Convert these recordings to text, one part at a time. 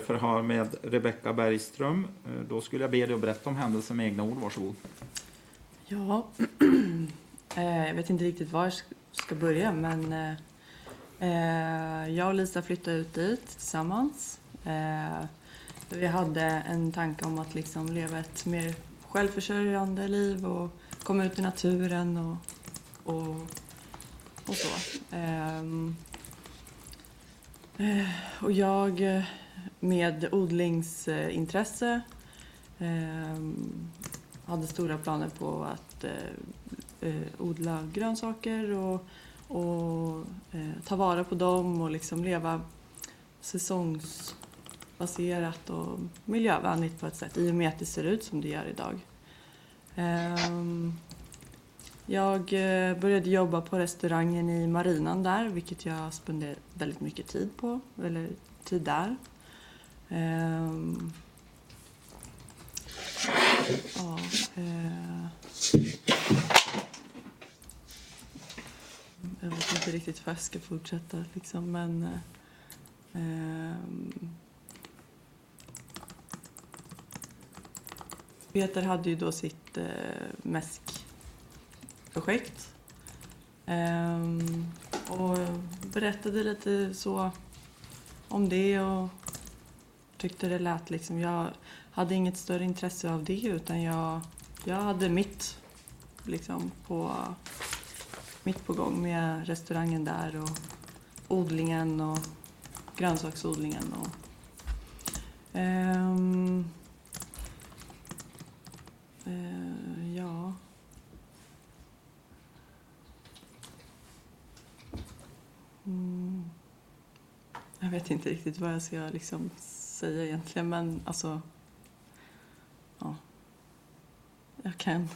Förhör med Rebecka Bergström. Eh, då skulle jag be dig att berätta om händelsen med egna ord. Varsågod. Ja, eh, jag vet inte riktigt var jag ska börja men eh, jag och Lisa flyttade ut dit tillsammans. Vi hade en tanke om att liksom leva ett mer självförsörjande liv och komma ut i naturen och, och, och så. Ehm, och jag med odlingsintresse ehm, hade stora planer på att eh, eh, odla grönsaker och, och eh, ta vara på dem och liksom leva säsongsbaserat och miljövänligt på ett sätt i och med att det ser ut som det gör idag. Ehm, jag eh, började jobba på restaurangen i Marinan där, vilket jag spenderade väldigt mycket tid på, eller tid där. Ehm, Ja, eh, jag vet inte riktigt hur jag ska fortsätta liksom, men eh, ehm, Peter hade ju då sitt eh, mäskprojekt ehm, och berättade lite så om det och tyckte det lät liksom, jag hade inget större intresse av det utan jag, jag hade mitt liksom på, mitt på gång med restaurangen där och odlingen och grönsaksodlingen och um, uh, ja mm. Jag vet inte riktigt vad jag ska liksom säga egentligen men alltså ja. Jag kan.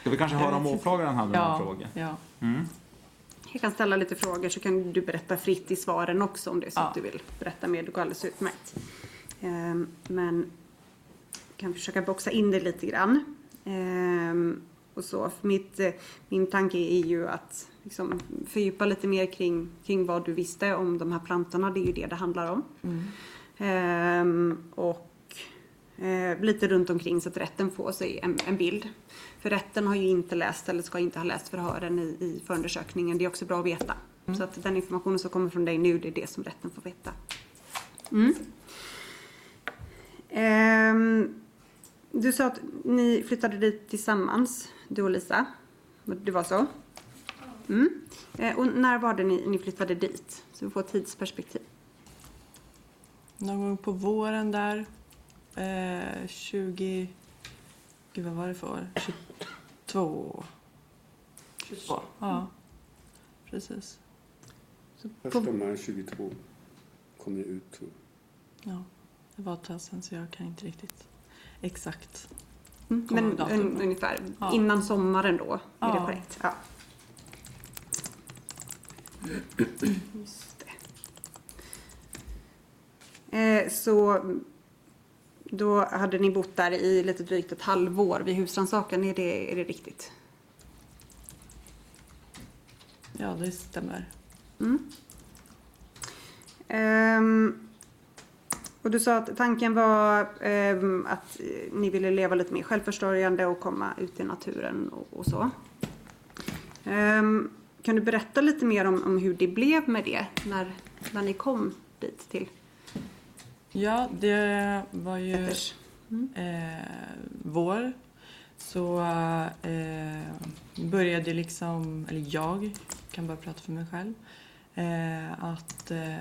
Ska vi kanske höra om åklagaren hade några Ja, frågor? ja. Mm. Jag kan ställa lite frågor så kan du berätta fritt i svaren också om det är så Ja. att du vill berätta mer. Det går alldeles utmärkt. Ehm, Men jag kan försöka boxa in det lite grann. Ehm, Och så. För mitt, eh, min tanke är ju att liksom fördjupa lite mer kring, kring vad du visste om de här plantorna. Det är ju det det handlar om. Mm. Ehm, och eh, lite runt omkring så att rätten får sig en, en bild. För rätten har ju inte läst eller ska inte ha läst förhören i, i förundersökningen. Det är också bra att veta. Så att den informationen som kommer från dig nu, det är det som rätten får veta. Mm. Ehm, du sa att ni flyttade dit tillsammans, du och Lisa. Det var så? Mm. Eh, och när var det ni, ni flyttade dit? Så vi får ett tidsperspektiv. Någon gång på våren där. Eh, 20... Gud, vad var det för år? 22. 22. Ja, precis. Första maj 22 kom jag ut tror. Ja, det var ett tag sedan så jag kan inte riktigt exakt. Mm, men un, ungefär Ja. innan sommaren då? Är Ja. det korrekt? Ja. Eh, så då hade ni bott där i lite drygt ett halvår vid husrannsakan. Är det, är det riktigt? Ja, det stämmer. Mm. Ehm, och du sa att tanken var ehm, att ni ville leva lite mer självförsörjande och komma ut i naturen och, och så. Ehm, kan du berätta lite mer om, om hur det blev med det när, när ni kom dit till Ja, det var ju Petters? eh, vår. Så eh, började liksom, eller jag kan bara prata för mig själv, eh, att eh,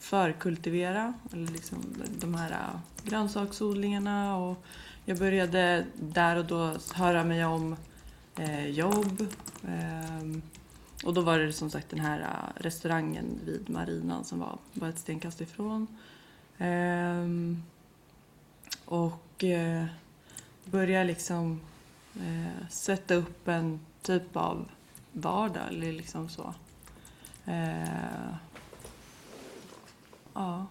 förkultivera eller liksom de här eh, grönsaksodlingarna och jag började där och då höra mig om eh, jobb. Eh, och då var det som sagt den här restaurangen vid marinan som var bara ett stenkast ifrån. Ehm, och eh, börja liksom eh, sätta upp en typ av vardag eller liksom så. Eh, ja.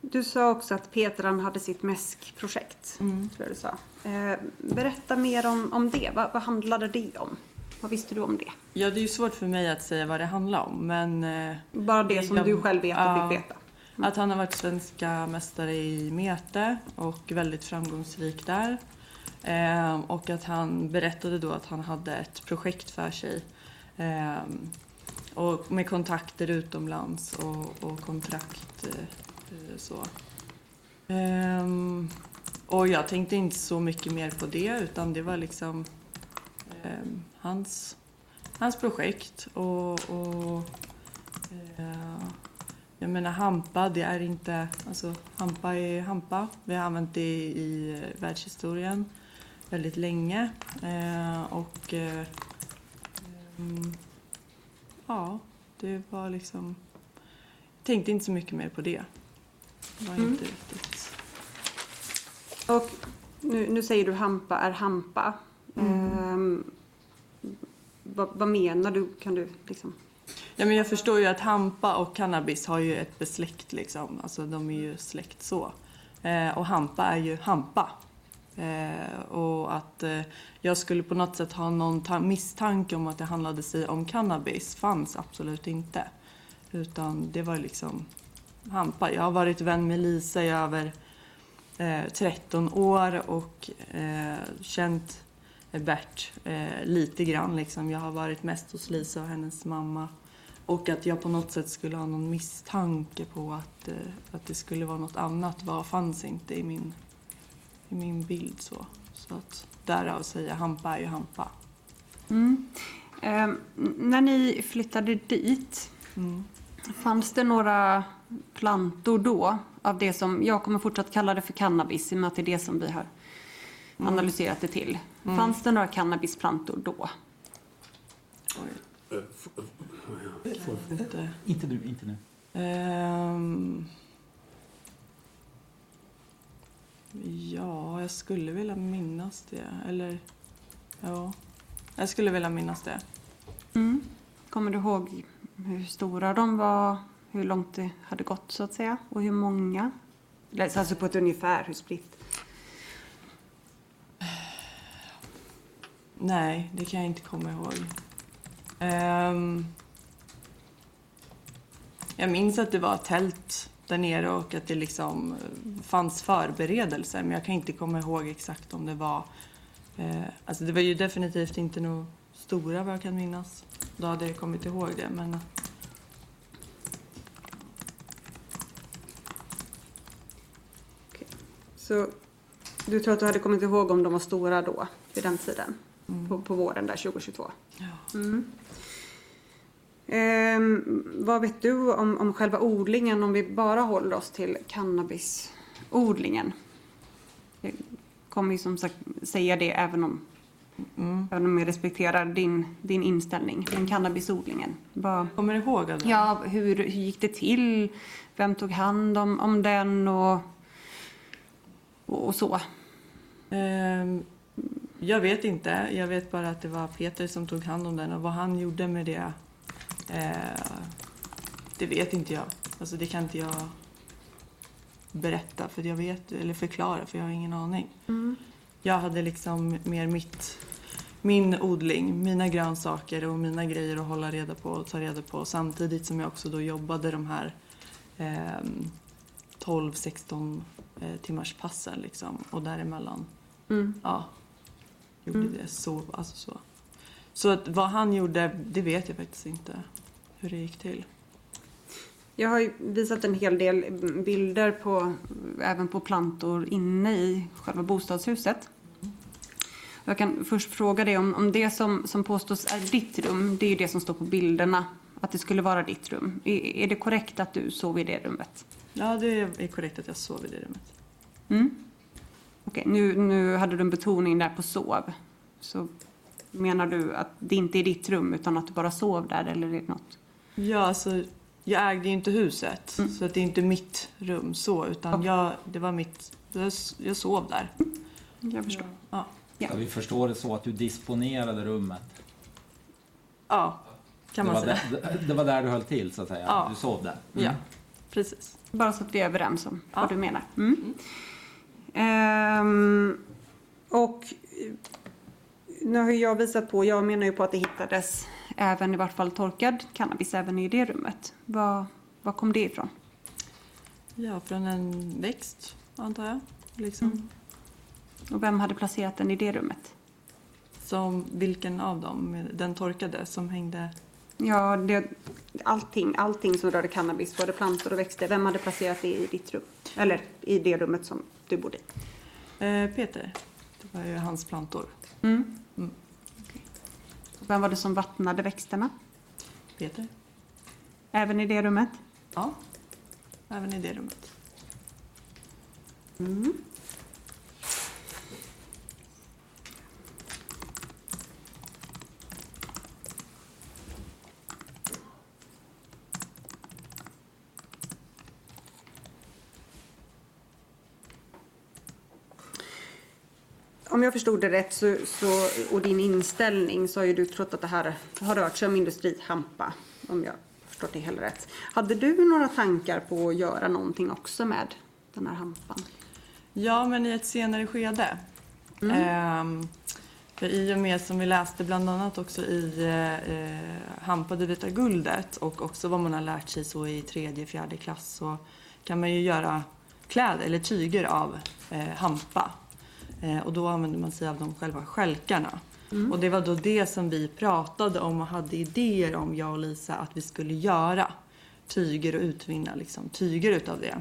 Du sa också att Petran hade sitt mäskprojekt. Mm. Tror jag du sa. Eh, berätta mer om, om det. Vad, vad handlade det om? Vad visste du om det? ja, det är ju svårt för mig att säga vad det handlar om men eh, Bara det som Jag- du själv vet och ja. fick veta. Att han har varit svenska mästare i mete och väldigt framgångsrik där. Eh, och att han berättade då att han hade ett projekt för sig. Eh, och med kontakter utomlands och, och kontrakt. Eh, så. Ehm, och jag tänkte inte så mycket mer på det utan det var liksom ehm, hans, hans projekt. Och, och eh, jag menar hampa, det är inte, alltså hampa är hampa. Vi har använt det i, världshistorien väldigt länge. Eh, och eh, ehm, ja, det var liksom, jag tänkte inte så mycket mer på det. Det var Mm. inte riktigt Och nu, nu säger du hampa är hampa. Mm. Ehm, vad, vad menar du? Kan du liksom... Ja, men jag förstår ju att hampa och cannabis har ju ett besläkt liksom. Alltså de är ju släkt så. Eh, och hampa är ju hampa. Eh, och att eh, jag skulle på något sätt ha någon ta- misstanke om att det handlade sig om cannabis fanns absolut inte. Utan det var liksom hampa. Jag har varit vän med Lisa i över eh, 13 år och eh, känt Bert eh, lite grann. Liksom. Jag har varit mest hos Lisa och hennes mamma. Och att jag på något sätt skulle ha någon misstanke på att, eh, att det skulle vara något annat var, fanns inte i min, i min bild. Så, så att därav säger jag hampa är ju hampa. Mm. N- när ni flyttade dit, Mm. fanns det några plantor då av det som, jag kommer fortsatt kalla det för cannabis i och med att det är det som vi har analyserat det till. Fanns det några cannabisplantor då? Inte. Inte nu, inte nu. Ehm, ja, jag skulle vilja minnas det. Eller, ja. Jag skulle vilja minnas det. Mm. Kommer du ihåg hur stora de var, hur långt det hade gått så att säga och hur många? Alltså på ett ungefär, hur spritt? Nej, det kan jag inte komma ihåg. Ehm, jag minns att det var tält där nere och att det liksom eh, fanns förberedelser men jag kan inte komma ihåg exakt om det var... Eh, alltså det var ju definitivt inte nog stora vad jag kan minnas. Då hade jag kommit ihåg det men... Så du tror att du hade kommit ihåg om de var stora då, vid den tiden? På, på våren där 2022? Ja. Mm. Ehm, vad vet du om, om själva odlingen om vi bara håller oss till cannabisodlingen? Jag kommer ju som sagt säga det även om, Mm. även om jag respekterar din, din inställning. Men cannabisodlingen, vad, Kommer du ihåg det? ja, hur, hur gick det till? Vem tog hand om, om den och, och, och så? Ehm, jag vet inte. Jag vet bara att det var Peter som tog hand om den och vad han gjorde med det, eh, det vet inte jag. Alltså det kan inte jag berätta för jag vet, eller förklara för jag har ingen aning. Jag hade liksom mer mitt, min odling, mina grönsaker och mina grejer att hålla reda på och ta reda på samtidigt som jag också då jobbade de här ehm, 12-16 eh, timmars passen liksom och däremellan Mm. ja, gjorde det så, alltså så. Så att vad han gjorde, det vet jag faktiskt inte hur det gick till. Jag har visat en hel del bilder på, även på plantor inne i själva bostadshuset. Jag kan först fråga dig om, om det som, som påstås är ditt rum, det är ju det som står på bilderna, att det skulle vara ditt rum. Är, är det korrekt att du sov i det rummet? Ja, det är korrekt att jag sov i det rummet. Mm. Okej, nu, nu hade du en betoning där på sov. Så menar du att det inte är ditt rum utan att du bara sov där eller är det något? Ja, alltså, jag ägde ju inte huset, så att det är inte mitt rum så, utan Okej. jag, det var mitt, jag, jag sov där. Jag förstår. Ja. Ja. Så vi förstår det så att du disponerade rummet. ja, kan det, man var säga. där, det var där du höll till så att säga. Ja. Du sov där. Ja, precis. Bara så att vi är överens om Ja. vad du menar. Mm. Ehm, och nu har jag visat på, jag menar ju på att det hittades även i vart fall torkad cannabis även i det rummet. Var, var kom det ifrån? Ja, från en växt antar jag. Liksom. Mm. Och vem hade placerat den i det rummet? Som vilken av dem? Den torkade som hängde... Ja, det, allting, allting som rörde cannabis, både plantor och växter. Vem hade placerat det i ditt rum? Eller i det rummet som du bodde i? Eh, Peter. Det var ju hans plantor. Mm. Mm. Vem var det som vattnade växterna? Peter. Även i det rummet? Ja. Även i det rummet. Mm. Om jag förstod det rätt så, så, och din inställning så har ju du trott att det här har rört sig om industrihampa. Om jag förstått det hela rätt. Hade du några tankar på att göra någonting också med den här hampan? Ja, men i ett senare skede. Ehm, för I och med som vi läste bland annat också i eh, Hampa det vita guldet och också vad man har lärt sig så i tredje, fjärde klass så kan man ju göra kläder eller tyger av eh, hampa. Eh, och då använder man sig av de själva skälkarna. Och det var då det som vi pratade om och hade idéer om, jag och Lisa, att vi skulle göra. Tyger och utvinna liksom, tyger utav det.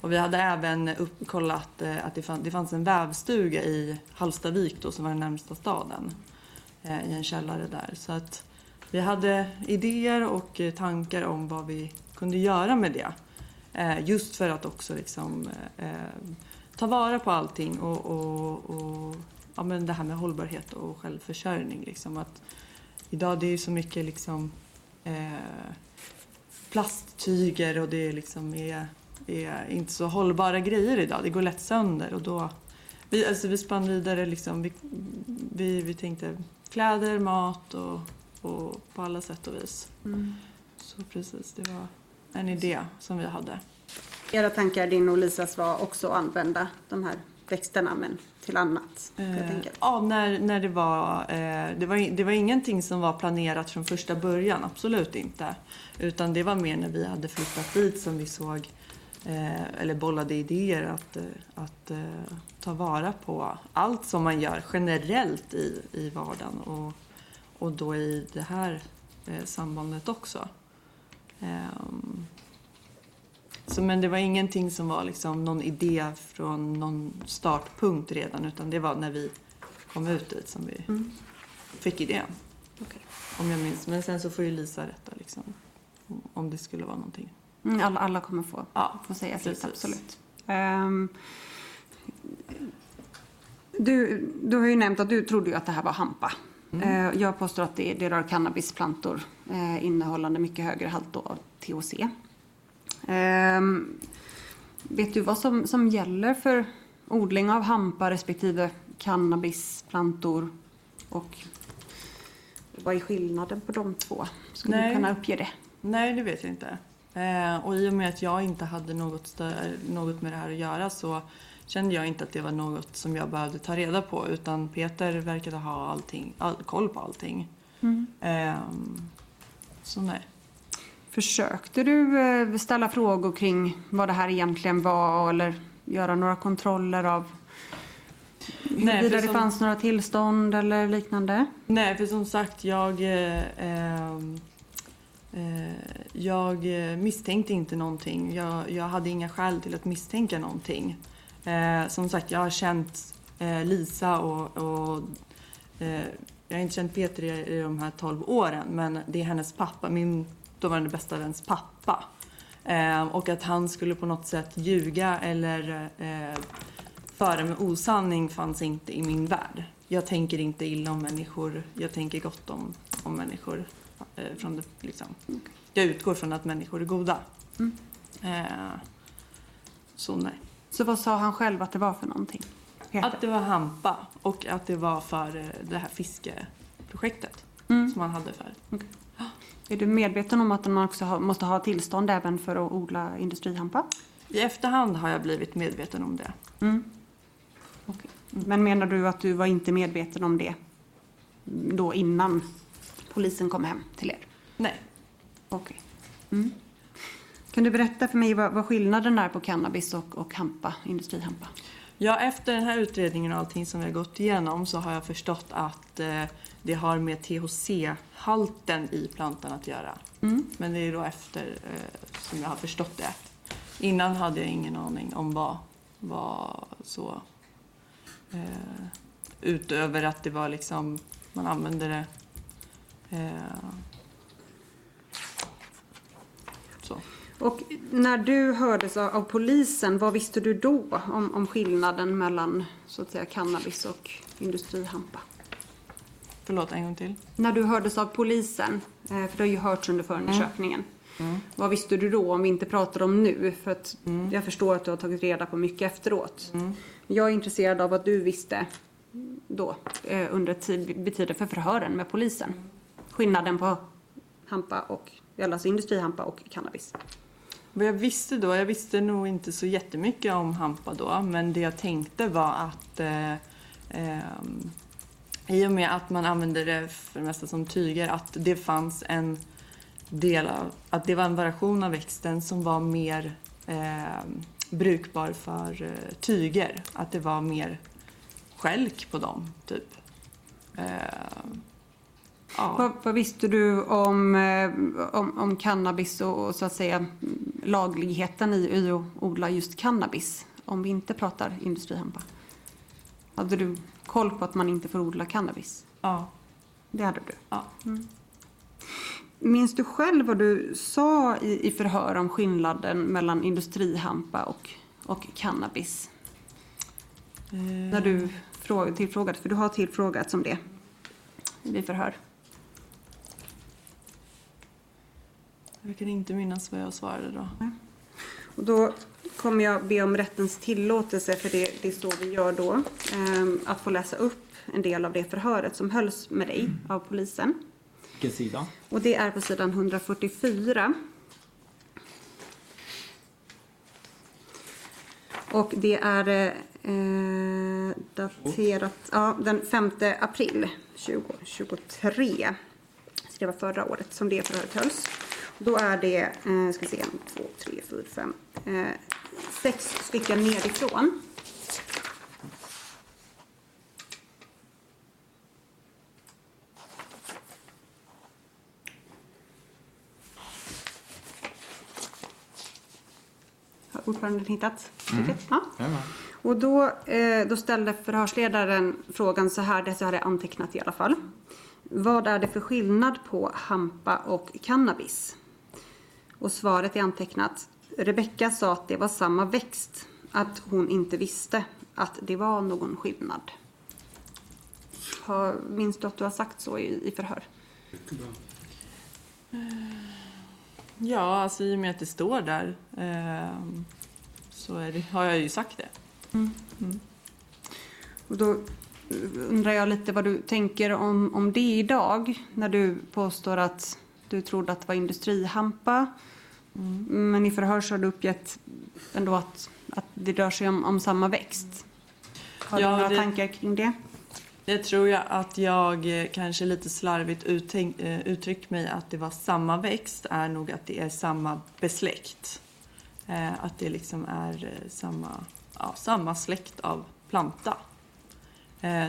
Och vi hade även upp, kollat eh, att det, fann, det fanns en vävstuga i Hallstavik då, som var den närmsta staden. Eh, I en källare där. Så att vi hade idéer och tankar om vad vi kunde göra med det. Just för att också liksom, ta vara på allting och, och, och ja, men det här med hållbarhet och självförsörjning. Liksom, att idag det är så mycket liksom, eh, plasttyger och det liksom är, är inte så hållbara grejer idag. Det går lätt sönder och då... Vi, alltså vi spann vidare liksom. Vi, vi, vi tänkte kläder, mat och, och på alla sätt och vis. Så precis, det var en idé som vi hade. Era tankar, din och Lisas, var också att använda de här växterna men till annat. Eh, ja, när, när det var... Eh, det, var det var ingenting som var planerat från första början, absolut inte. Utan det var mer när vi hade flyttat dit som vi såg, eh, eller bollade idéer att, eh, att eh, ta vara på allt som man gör generellt i, i vardagen och, och då i det här eh, sambandet också. Så, men det var ingenting som var liksom någon idé från någon startpunkt redan utan det var när vi kom ut dit som vi Mm. fick idén. Okej. Om jag minns. Men sen så får ju Lisa rätta liksom, om det skulle vara någonting. Mm, alla, alla kommer få, Ja, få säga sitt, absolut. Ehm, du, du har ju nämnt att du trodde ju att det här var hampa. Eh, jag påstår att det, det rör cannabisplantor eh, innehållande mycket högre halt av THC. Ehm, vet du vad som, som gäller för odling av hampa respektive cannabisplantor? Och vad är skillnaden på de två? Skulle Nej. du kunna uppge det? Nej, det vet jag inte. Eh, och i och med att jag inte hade något, något med det här att göra så kände jag inte att det var något som jag behövde ta reda på utan Peter verkade ha allting, all, koll på allting. Ehm, så nej. Försökte du eh, ställa frågor kring vad det här egentligen var eller göra några kontroller av huruvida det som- fanns några tillstånd eller liknande? Nej, för som sagt, jag, eh, ehm, eh, jag eh, misstänkte inte någonting. Jag, jag hade inga skäl till att misstänka någonting. Eh, som sagt, jag har känt eh, Lisa och, och jag har inte känt Peter i, i de här 12 åren, men det är hennes pappa, min dåvarande bästa väns pappa. Eh, och att han skulle på något sätt ljuga eller eh, föra med osanning fanns inte i min värld. Jag tänker inte illa om människor, jag tänker gott om, om människor. Eh, från det, liksom. Jag utgår från att människor är goda. Mm. Eh, så nej. Så vad sa han själv att det var för någonting? Peter? Att det var hampa och att det var för eh, det här fiskeprojektet Mm. som han hade för. Är du medveten om att man också måste ha tillstånd även för att odla industrihampa? I efterhand har jag blivit medveten om det. Mm. Okej. Men menar du att du var inte medveten om det då innan polisen kom hem till er? Nej. Okej. Mm. Kan du berätta för mig vad, vad skillnaden är på cannabis och, och hampa, industrihampa? Ja, efter den här utredningen och allting som vi har gått igenom så har jag förstått att eh, det har med THC-halten i plantan att göra. Men det är då efter eh, som jag har förstått det. Innan hade jag ingen aning om vad, vad så... Eh, utöver att det var liksom, man använde det... Eh, så. Och när du hördes av polisen, vad visste du då om, om skillnaden mellan så att säga cannabis och industrihampa? Förlåt, en gång till. När du hördes av polisen, eh, för det har ju hörts under förundersökningen. Vad visste du då om vi inte pratar om nu? För att jag förstår att du har tagit reda på mycket efteråt. Jag är intresserad av vad du visste då, eh, under tid, tiden för förhören med polisen. Skillnaden på hampa och, alltså industrihampa och cannabis. Vad jag visste då, jag visste nog inte så jättemycket om hampa då, men det jag tänkte var att eh, ehm, i och med att man använde det för det mesta som tyger, att det fanns en del av, att det var en variation av växten som var mer eh, brukbar för eh, tyger. Att det var mer skälk på dem, typ. Eh, ja. Vad, vad visste du om, eh, om, om cannabis och, och så att säga lagligheten i, i att odla just cannabis? Om vi inte pratar industrihampa. Hade du koll på att man inte får odla cannabis? ja. Det hade du. ja. Minns du själv vad du sa i, i förhör om skillnaden mellan industrihampa och, och cannabis? När du frå- tillfrågades, för du har tillfrågats om det i förhör. Jag kan inte minnas vad jag svarade då. Och då kommer jag be om rättens tillåtelse, för det, det är så vi gör då, ehm, att få läsa upp en del av det förhöret som hölls med dig av polisen. Vilken sida? Och det är på sidan 144. Och det är eh, daterat ja, den 5 april 2023. Så det var förra året som det förhöret hölls. Då är det, eh, ska vi se, 2, 3, 4, 5, eh, sex stycken nerifrån. Har ordföranden hittat stycket? Ja. Jajamän. Och då, eh, då ställde förhörsledaren frågan så här, det så hade jag antecknat i alla fall. Vad är det för skillnad på hampa och cannabis? Och svaret är antecknat. Rebecka sa att det var samma växt, att hon inte visste att det var någon skillnad. Har, minns du att du har sagt så i, i förhör? Ja, alltså i och med att det står där ehm, så det, har jag ju sagt det. Och då undrar jag lite vad du tänker om, om det idag när du påstår att du trodde att det var industrihampa. Men i förhör så har du uppgett ändå att, att det rör sig om, om samma växt. Har Ja, du några det- tankar kring det? Det tror jag att jag eh, kanske lite slarvigt uttänk, eh, uttryckt mig att det var samma växt är nog att det är samma besläkt. Eh, att det liksom är samma, ja, samma släkt av planta.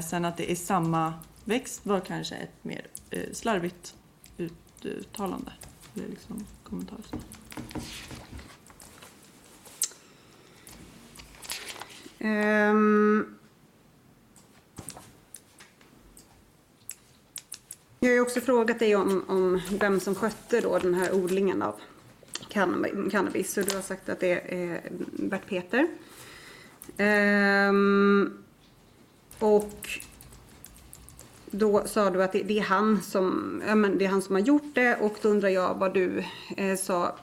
Sen att det är samma växt var kanske ett mer slarvigt ut, uttalande. Eller liksom kommentar. Um, Jag har ju också frågat dig om, om vem som skötte då den här odlingen av cannabis. Och du har sagt att det är Bert Peter. Um, och då sa du att det, det, är han som, ja, men det är han som har gjort det. Och då undrar jag vad du eh, sa,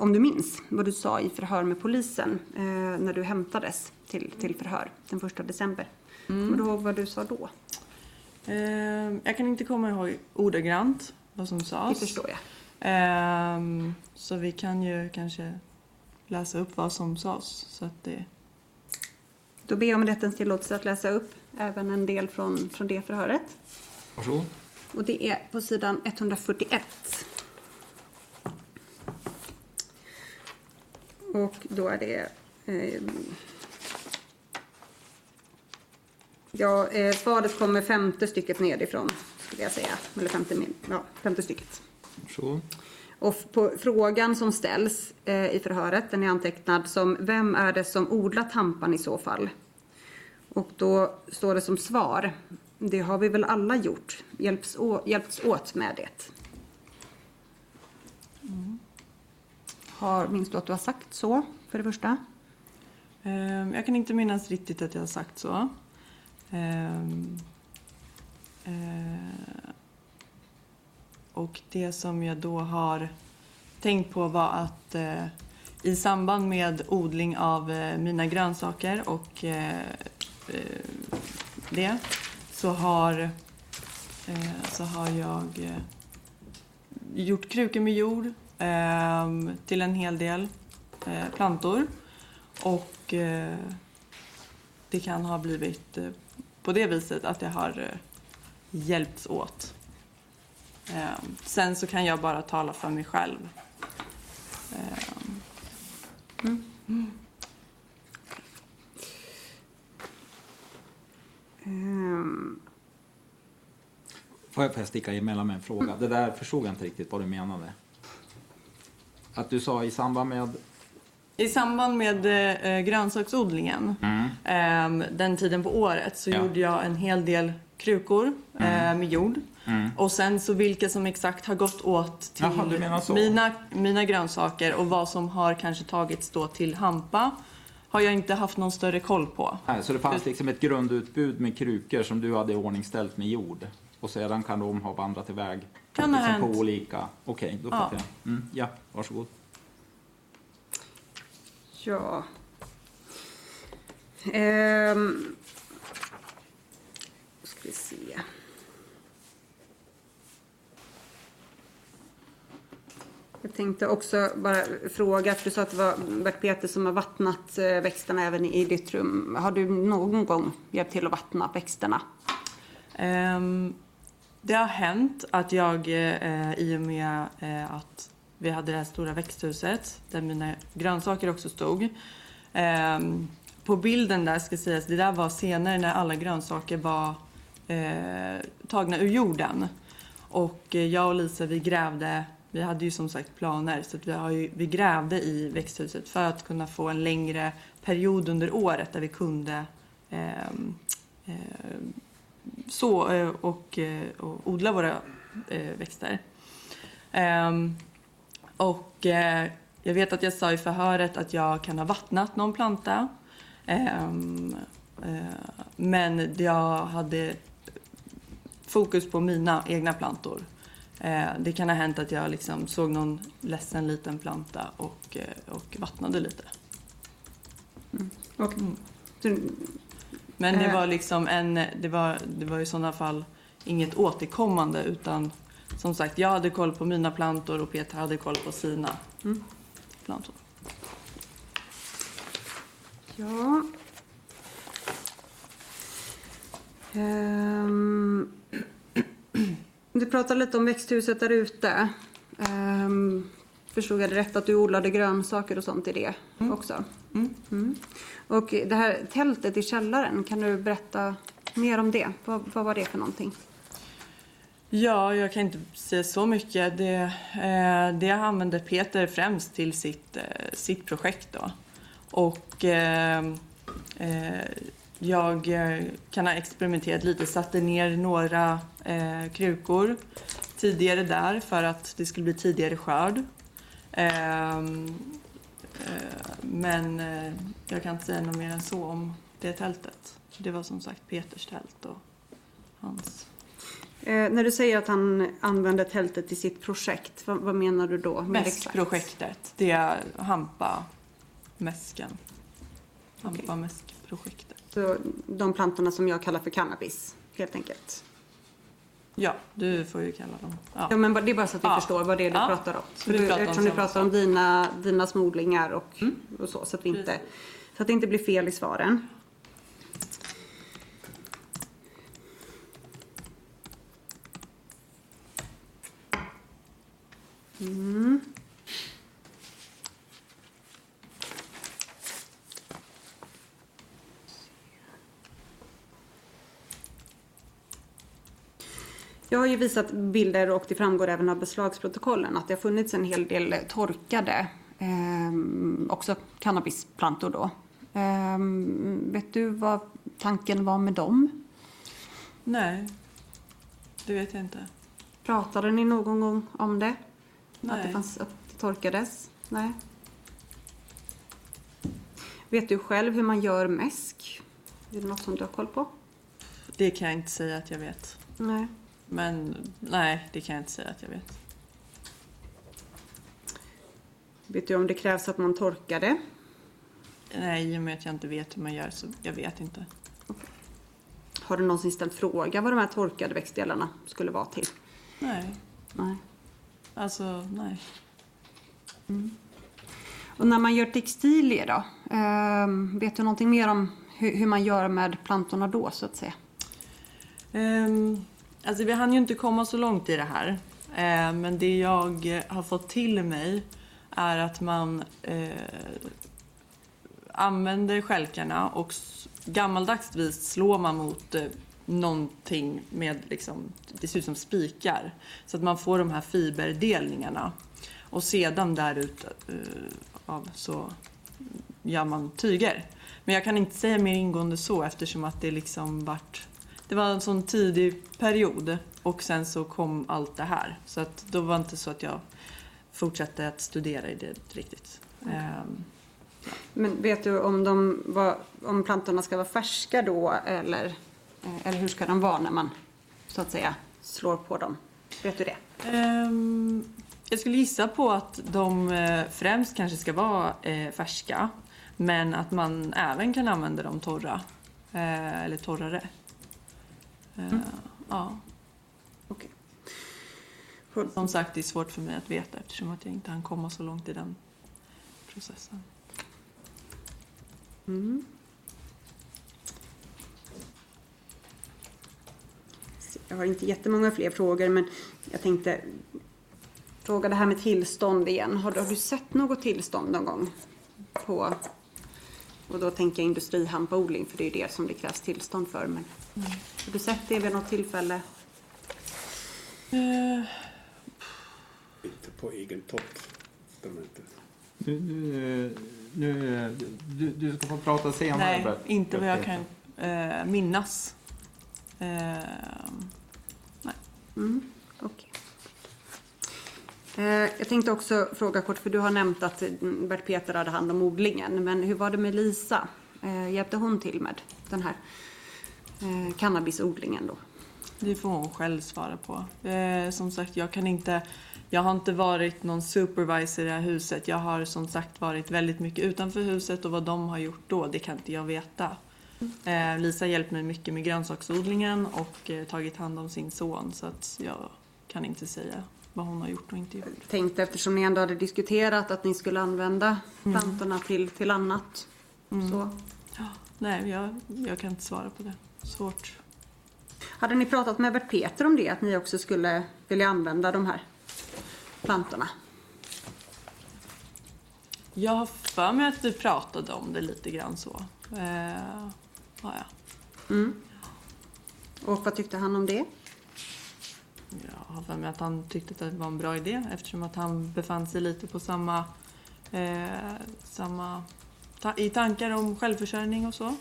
om du minns vad du sa i förhör med polisen eh, när du hämtades till, till förhör den första december. Kommer du ihåg vad du sa då? Eh, jag kan inte komma ihåg ordagrant vad som Det sades. förstår jag. Ehm, så vi kan ju kanske läsa upp vad som sades. Så att det... Då ber jag om rättens tillåtelse att läsa upp även en del från, från det förhöret. Varsågod. Och det är på sidan 141. Och då är det... Eh, ja, eh, svaret kommer femte stycket nedifrån, skulle jag säga. Eller femte, ja, femte stycket. Varsågod. Och på frågan som ställs eh, i förhöret, den är antecknad som Vem är det som odlat hampan i så fall? Och då står det som svar. Det har vi väl alla gjort. Hjälps, å, hjälps åt med det. Har, minns du att du har sagt så, för det första? Ehm, Jag kan inte minnas riktigt att jag har sagt så. Ehm, eh, Och det som jag då har tänkt på var att eh, i samband med odling av eh, mina grönsaker och Eh, det så har, eh, så har jag eh, gjort krukor med jord eh, till en hel del eh, plantor. Och eh, det kan ha blivit eh, på det viset att det har eh, hjälpts åt. Eh, sen så kan jag bara tala för mig själv. Eh, mm. Ehm, Får jag får jag sticka emellan med en fråga? Det där förstod jag inte riktigt vad du menade. Att du sa i samband med... I samband med eh, grönsaksodlingen, eh, den tiden på året, så Ja. gjorde jag en hel del krukor eh, med jord. Och sen så vilka som exakt har gått åt till Jaha, mina, mina grönsaker och vad som har kanske tagits då till hampa har jag inte haft någon större koll på. Nej, så det fanns liksom ett grundutbud med krukor som du hade ordningställt med jord. Och sedan kan de ha vandrat iväg Kan ha liksom på hänt. olika... Okej, då Ja. fattar jag. Mm, ja, varsågod. Ja. Ehm. Ska vi se. Jag tänkte också bara fråga, för du sa att det var Bert Peter som har vattnat eh, växterna även i ditt rum. Har du någon gång hjälpt till att vattna växterna? Um, det har hänt att jag eh, i och med eh, att vi hade det här stora växthuset där mina grönsaker också stod. Ehm, på bilden där ska sägas, det där var senare när alla grönsaker var eh, tagna ur jorden. Och eh, jag och Lisa vi grävde, vi hade ju som sagt planer så att vi, har ju, vi grävde i växthuset för att kunna få en längre period under året där vi kunde eh, eh, så eh, och, eh, och odla våra eh, växter. Ehm, och eh, jag vet att jag sa i förhöret att jag kan ha vattnat någon planta. Ehm, eh, men jag hade fokus på mina egna plantor. Eh, det kan ha hänt att jag liksom såg någon ledsen liten planta och, eh, och vattnade lite. Mm. så, Men det Eh. var liksom en, det var, det var i sådana fall inget återkommande utan som sagt jag hade koll på mina plantor och Peter hade koll på sina Mm. plantor. Ja. Ehm, du pratade lite om växthuset där ute. Um, förstod jag det rätt att du odlade grönsaker och sånt i det också? Mm. Mm. Och det här tältet i källaren, kan du berätta mer om det? Vad, vad var det för någonting? Ja, jag kan inte säga så mycket. Det, eh, det använde Peter främst till sitt, eh, sitt projekt. Då. Och eh, eh, jag eh, kan ha experimenterat lite, satte ner några eh, krukor tidigare där för att det skulle bli tidigare skörd. Ehm, eh, men eh, jag kan inte säga något mer än så om det tältet. Det var som sagt Peters tält och hans Eh, när du säger att han använde tältet i sitt projekt, vad, vad menar du då? Mäskprojektet. Det är Hampa-mäsken. Hampa-mäskprojektet. Så de plantorna som jag kallar för cannabis, helt enkelt. Ja, du får ju kalla dem. Ja, Ja. men det är bara så att vi Ja. förstår vad det är du Ja. pratar om. Så du, pratar om eftersom du samma pratar om dina, dina små odlingar och, Mm. och så, så att, vi inte, så att det inte blir fel i svaren. Mm. Jag har ju visat bilder och det framgår även av beslagsprotokollen att det har funnits en hel del torkade eh, också cannabisplantor då. Eh, vet du vad tanken var med dem? Nej, det vet jag inte. Pratade ni någon gång om det? Att det, Nej. fanns, att det torkades? Nej. Vet du själv hur man gör mäsk? Är det något som du har koll på? Det kan jag inte säga att jag vet. Nej. Men nej, det kan jag inte säga att jag vet. Vet du om det krävs att man torkar det? Nej, i och med att jag inte vet hur man gör så jag vet inte. Har du någonsin ställt fråga vad de här torkade växtdelarna skulle vara till? Nej, Nej. alltså nej. Och när man gör textilier då? ehm, vet du någonting mer om hur, hur man gör med plantorna då så att säga? Um, alltså vi hann ju inte komma så långt i det här. Eh, men det jag har fått till mig är att man eh, använder stjälkarna och gammaldags vis slår man mot eh, någonting med liksom, det ser ut som spikar. Så att man får de här fiberdelningarna. Och sedan där eh, av så gör man tyger. Men jag kan inte säga mer ingående så eftersom att det liksom vart... Det var en sån tidig period och sen så kom allt det här. Så att då var det inte så att jag fortsatte att studera i det riktigt. Ehm, Men vet du om, de var, om plantorna ska vara färska då eller, eh, eller hur ska de vara när man så att säga slår på dem? Vet du det? Ehm, jag skulle gissa på att de eh, främst kanske ska vara eh, färska. Men att man även kan använda dem torra. Eh, eller torrare. Eh, Ja. Okej. Som sagt, det är svårt för mig att veta eftersom att jag inte hann komma så långt i den processen. Mm. Jag har inte jättemånga fler frågor men jag tänkte fråga det här med tillstånd igen. Har du, har du sett något tillstånd någon gång? På, och då tänker jag industrihamnodling för det är det som det krävs tillstånd för. Men har du sett det vid något tillfälle? Eh, Inte på egen topp. Stämmer inte. Nu, nu, nu, du, du ska få prata senare. nej, inte vad jag kan eh, minnas. Eh, Mm, okej. Eh, Jag tänkte också fråga kort, för du har nämnt att mm, Bert Peter hade hand om odlingen. Men hur var det med Lisa? Hjälpte hon till med den här eh, cannabisodlingen då? Det får hon själv svara på. Eh, som sagt, jag kan inte... Jag har inte varit någon supervisor i det här huset. Jag har som sagt varit väldigt mycket utanför huset och vad de har gjort då, det kan inte jag veta. Eh, Lisa har hjälpt mig mycket med grönsaksodlingen och eh, tagit hand om sin son så att jag kan inte säga vad hon har gjort och inte gjort. Tänkte eftersom ni ändå hade diskuterat att ni skulle använda plantorna till, till annat. Så. Nej, jag, jag kan inte svara på det. Svårt. Hade ni pratat med Bert Peter om det? Att ni också skulle vilja använda de här plantorna? Jag har för mig att vi pratade om det lite grann så. Eh, ja, ja. Mm. Och vad tyckte han om det? Jag har för mig att han tyckte att det var en bra idé eftersom att han befann sig lite på samma, eh, samma ta- i tankar om självförsörjning och så.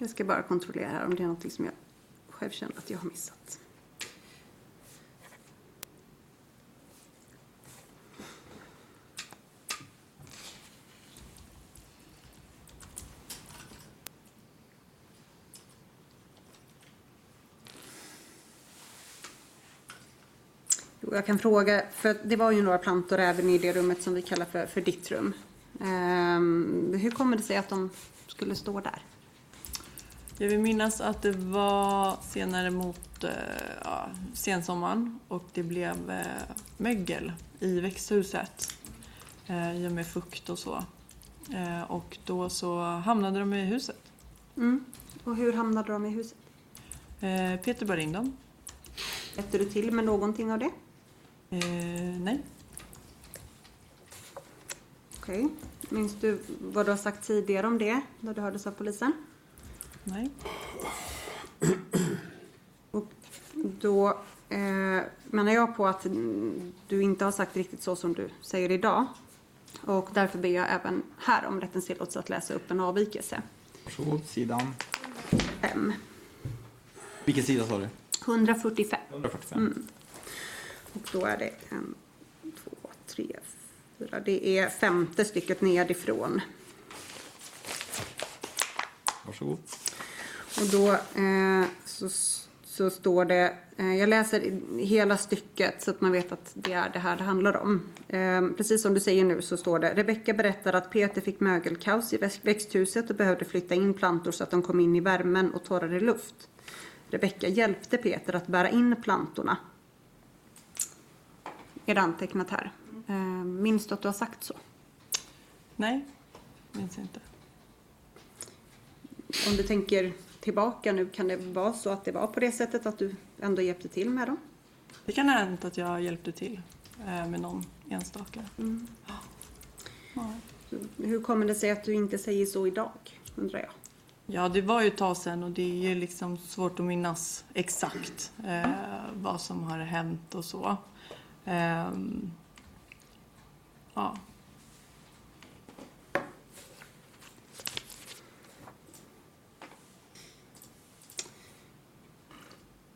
Jag ska bara kontrollera här om det är något som jag själv känner att jag har missat. Jag kan fråga, för det var ju några plantor även i det rummet som vi kallar för, för ditt rum. Ehm, hur kommer det sig att de skulle stå där? Jag vill minnas att det var senare mot eh, ja, sensommaren och det blev eh, mögel i växthuset eh, i och med fukt och så. Eh, och då så hamnade de i huset. Mm. Och hur hamnade de i huset? Eh, Peter bar in dem. Hjälpte du till med någonting av det? Eh, nej. Okej. Minns du vad du har sagt tidigare om det när du hördes av polisen? Nej. Och då eh, menar jag på att mm, du inte har sagt riktigt så som du säger idag. Och därför ber jag även här om rättens tillåtelse att läsa upp en avvikelse. Varsågod, sidan. 5. Vilken sida sa du? 145. 145. Och då är det en, två, tre, fyra. Det är femte stycket nedifrån. Varsågod. Och då eh, så, så står det, eh, jag läser hela stycket så att man vet att det är det här det handlar om. Eh, precis som du säger nu så står det, Rebecka berättar att Peter fick mögelkaos i väx- växthuset och behövde flytta in plantor så att de kom in i värmen och torrare luft. Rebecka hjälpte Peter att bära in plantorna. Är det antecknat här? Eh, minns du att du har sagt så? Nej. Minns inte. Om du tänker tillbaka nu, kan det vara så att det var på det sättet att du ändå hjälpte till med dem? Det kan ha hänt att jag hjälpte till eh, med någon enstaka. Ja. Så Hur kommer det sig att du inte säger så idag, undrar jag? Ja, det var ju ett tag sedan och det är ju liksom svårt att minnas exakt eh, vad som har hänt och så. Ehm, ja.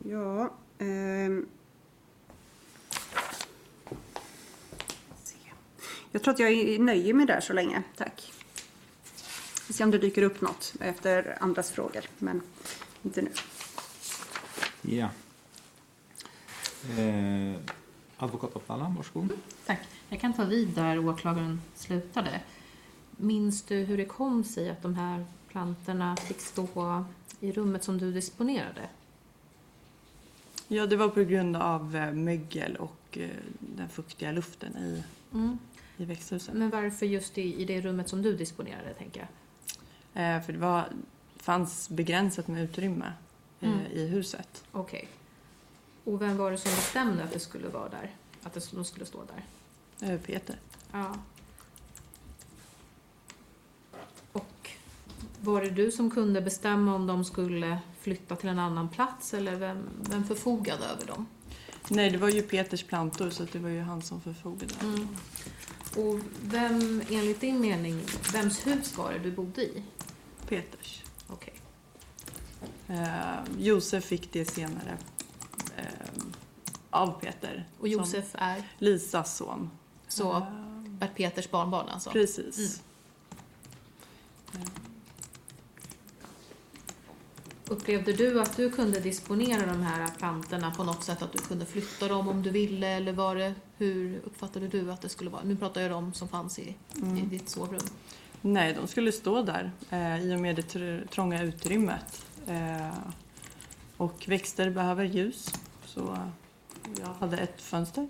Ja, ehm. se. Jag tror att jag är nöjd med det där så länge, tack. Vi ser om det dyker upp något efter andras frågor, men inte nu. Ja. Eh, advokat Apallan, varsågod. Tack. Jag kan ta vid där åklagaren slutade. Minns du hur det kom sig att de här plantorna fick stå i rummet som du disponerade? Ja, det var på grund av eh, mögel och eh, den fuktiga luften i, Mm. i växthuset. Men varför just i, i det rummet som du disponerade, tänker jag? Eh, för det var, fanns begränsat med utrymme eh, Mm. i huset. Okej. Och vem var det som bestämde att det skulle vara där? Att det, de skulle stå där? Eh, Peter. Ja. Och var det du som kunde bestämma om de skulle flytta till en annan plats eller vem, vem förfogade över dem? Nej, det var ju Peters plantor så det var ju han som förfogade. Mm. Och vem, enligt din mening, vems hus var det du bodde i? Peters. Okej. Eh, Josef fick det senare eh, av Peter. Och Josef är Lisas son. så Eh, Bert Peters barnbarn alltså? precis. Upplevde du att du kunde disponera de här plantorna på något sätt? Att du kunde flytta dem om du ville? Eller var det, hur uppfattade du att det skulle vara? Nu pratar jag om de som fanns i, i ditt sovrum. Nej, de skulle stå där eh, i och med det tr- trånga utrymmet. Eh, och växter behöver ljus. Så jag hade ett fönster.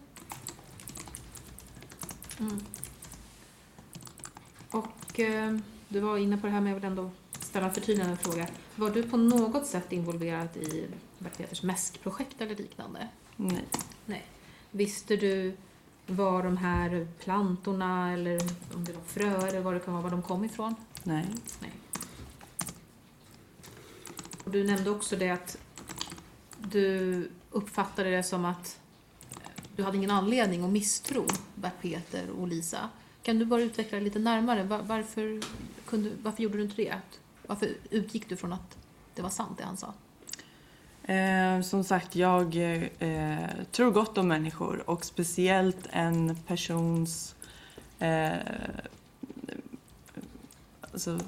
Och eh, du var inne på det här men jag vill ändå ställa en förtydligande fråga. Var du på något sätt involverad i Bert Peters mäskprojekt eller liknande? Nej. Nej. Visste du var de här plantorna eller om det var fröer eller vad det kan vara, var de kom ifrån? Nej. Nej. Och du nämnde också det att du uppfattade det som att du hade ingen anledning att misstro Bert Peter och Lisa. Kan du bara utveckla det lite närmare? Var, varför, kunde, varför gjorde du inte det? Varför utgick du från att det var sant det han sa? Eh, som sagt, jag eh, tror gott om människor och speciellt en persons... Eh, alltså,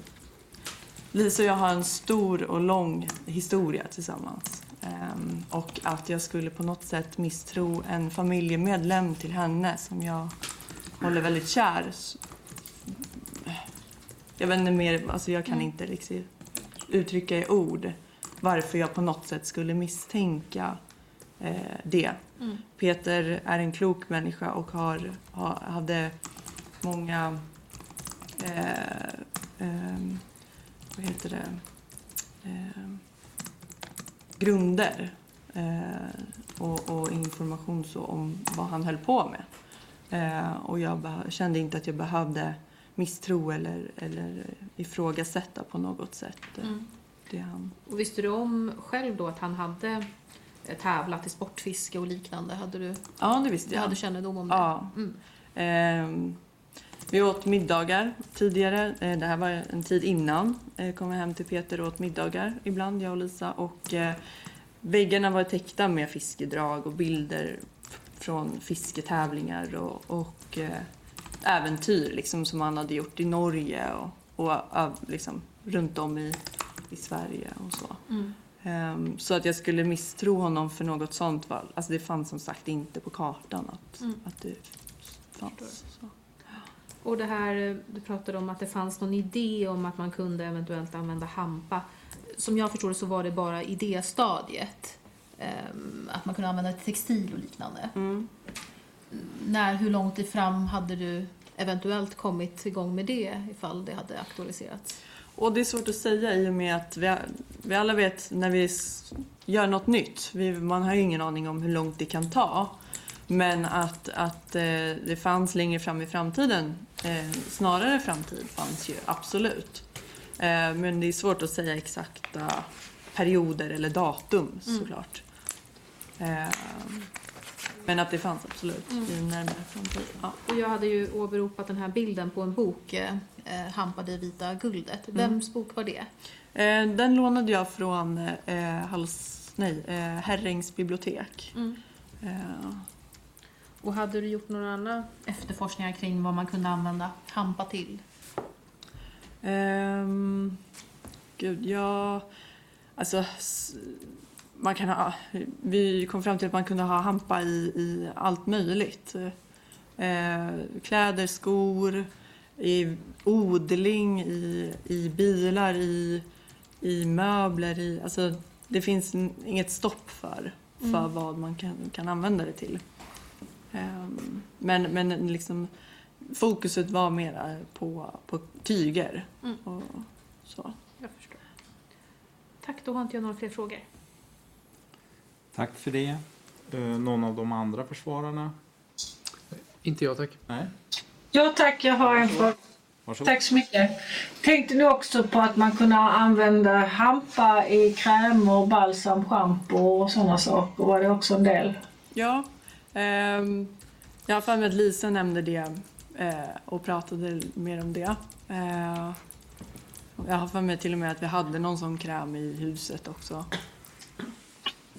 Lisa och jag har en stor och lång historia tillsammans. Eh, och att jag skulle på något sätt misstro en familjemedlem till henne som jag håller väldigt kär. Jag vet inte mer, alltså jag kan Mm. inte liksom uttrycka i ord varför jag på något sätt skulle misstänka eh, det. Mm. Peter är en klok människa och har, ha, hade många eh, ehm, vad heter det? Ehm, grunder eh, och, och information så om vad han höll på med. Eh, och jag kände inte att jag behövde misstro eller, eller ifrågasätta på något sätt eh, Mm. det han... Och visste du om själv då att han hade eh, tävlat i sportfiske och liknande? Hade du, Ja, det visste du jag. hade kännedom om det? Ja. Mm. Ehm, vi åt middagar tidigare. Eh, det här var en tid innan. Eh, kom jag hem till Peter och åt middagar ibland, jag och Lisa. Och eh, väggarna var täckta med fiskedrag och bilder från fisketävlingar och, och eh, äventyr liksom, som han hade gjort i Norge och, och liksom, runt om i, i Sverige och så. Mm. Ehm, så att jag skulle misstro honom för något sånt var, alltså det fanns som sagt inte på kartan att, Mm. att det fanns. Så. Och det här, eh, du pratade om att det fanns någon idé om att man kunde eventuellt använda hampa. Som jag förstår det så var det bara idéstadiet. Ehm, att man kunde använda textil och liknande. Mm. När, hur långt fram hade du eventuellt kommit igång med det ifall det hade aktualiserats? Och det är svårt att säga i och med att vi, vi alla vet när vi gör något nytt, vi, man har ju ingen aning om hur långt det kan ta. Men att, att eh, det fanns längre fram i framtiden, eh, snarare framtid fanns ju absolut. Eh, men det är svårt att säga exakta perioder eller datum Mm. såklart. Eh, men att det fanns absolut i en närmare framtid. Ja. Och jag hade ju åberopat den här bilden på en bok, eh, eh, Hampa det vita guldet. Vems bok var det? Eh, den lånade jag från eh, Hals, nej, eh, Herrängs bibliotek. Eh, Och hade du gjort några andra efterforskningar kring vad man kunde använda hampa till? ehm, gud, jag... Alltså, man kan ha, vi kom fram till att man kunde ha hampa i, i allt möjligt. Eh, kläder, skor, i odling, i, i bilar, i, i möbler. I, alltså, det finns inget stopp för, för Mm. vad man kan, kan använda det till. Ehm, men men liksom, fokuset var mera på, på tyger. Mm. Och så. Jag förstår. Tack, då har inte jag några fler frågor. Tack för det. Eh, någon av de andra försvararna? Inte jag tack. Nej? Ja tack, jag har en fråga. Varsågod. Tack så mycket. Tänkte ni också på att man kunde använda hampa i krämer, balsam, schampo och sådana saker? Var det också en del? Ja, ehm, jag har för mig att Lisa nämnde det eh, och pratade mer om det. Eh, jag har för mig till och med att vi hade någon sån kräm i huset också.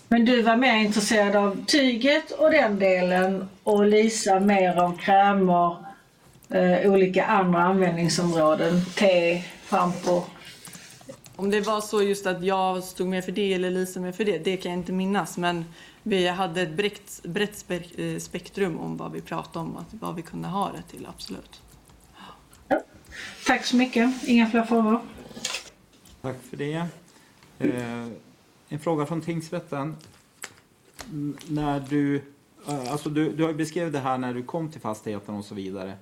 Men du var mer intresserad av tyget och den delen och Lisa mer av krämer, eh, olika andra användningsområden, te, schampo. Om det var så just att jag stod med för det eller Lisa med för det, det kan jag inte minnas. Men vi hade ett brett, brett eh, spektrum om vad vi pratade om, att, vad vi kunde ha det till, absolut. Tack så mycket. Inga fler frågor. Tack för det. Eh, en fråga från tingsrätten. När du, eh, alltså du, du har beskrivit det här när du kom till fastigheten och så vidare.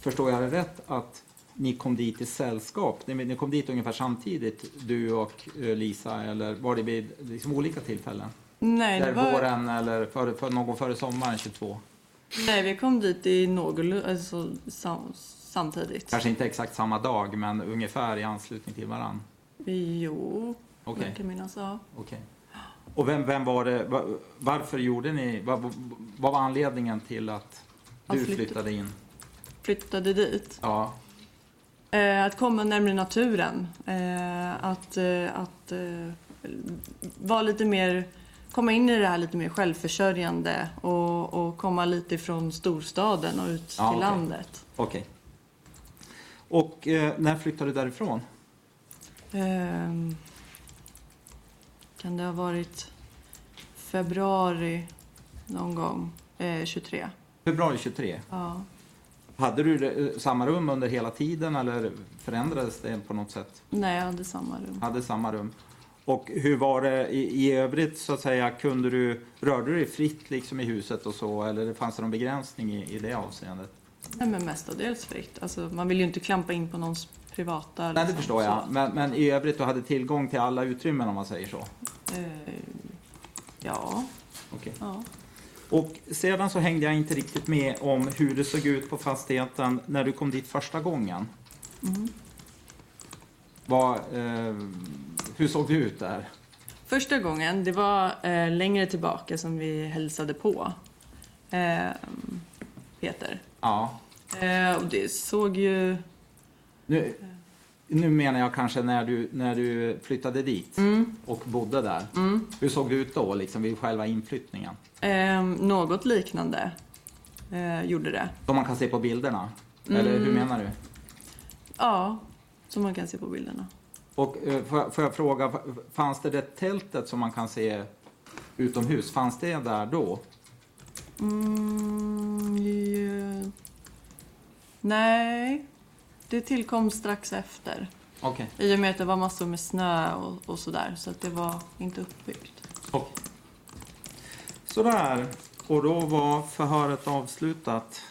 Förstår jag det rätt att ni kom dit i sällskap? Ni, ni kom dit ungefär samtidigt, du och eh, Lisa, eller var det vid liksom olika tillfällen? Nej, det var, våren eller för, för någon före sommaren 22? nej vi kom dit i någorlunda, alltså, sam, samtidigt. Kanske inte exakt samma dag, men ungefär i anslutning till varann. Jo, Okej. jag kan minnas, ja. Okej. Och vem, vem var det, va- varför gjorde ni, vad, vad var anledningen till att du Att flytta. flyttade in? Flyttade dit. Ja, Eh, att komma närmare naturen. Eh, att att, att eh, vara lite mer, komma in i det här lite mer självförsörjande och, och komma lite ifrån storstaden och ut Ja, till okej. landet. okej. Och eh, när flyttade du därifrån? Kan det ha varit februari någon gång, eh, 23? Februari 23. Ja. Hade du eh, samma rum under hela tiden eller förändrades det på något sätt? Nej, jag hade samma rum. Hade samma rum. Och hur var det i, i övrigt så att säga? Kunde du, rörde du dig fritt liksom i huset och så eller fanns det någon begränsning i, i det avseendet? Nej, men mestadels fritt. Alltså, man vill ju inte klampa in på någons privata... Nej, det liksom, förstår jag. Men, men i övrigt, du hade tillgång till alla utrymmen om man säger så? Eh, Ja. Okej. ja. Och sedan så hängde jag inte riktigt med om hur det såg ut på fastigheten när du kom dit första gången. Mm. Vad, eh, hur såg det ut där? Första gången, det var eh, längre tillbaka som vi hälsade på eh, Peter. Ja, Eh, och det såg ju... nu, nu menar jag kanske när du, när du flyttade dit Mm, och bodde där. mm, Hur såg det ut då, liksom vid själva inflyttningen? eh, något liknande eh, gjorde det. Som man kan se på bilderna? Eller hur Mm. menar du? Ja, som man kan se på bilderna. Och eh, får, får jag fråga, fanns det det tältet som man kan se utomhus, fanns det där då? Mm, ja. Nej, det tillkom strax efter. Okej. I och med att det var massor med snö och, och sådär, så att det var inte uppbyggt. Okay. Sådär. Och då var förhöret avslutat.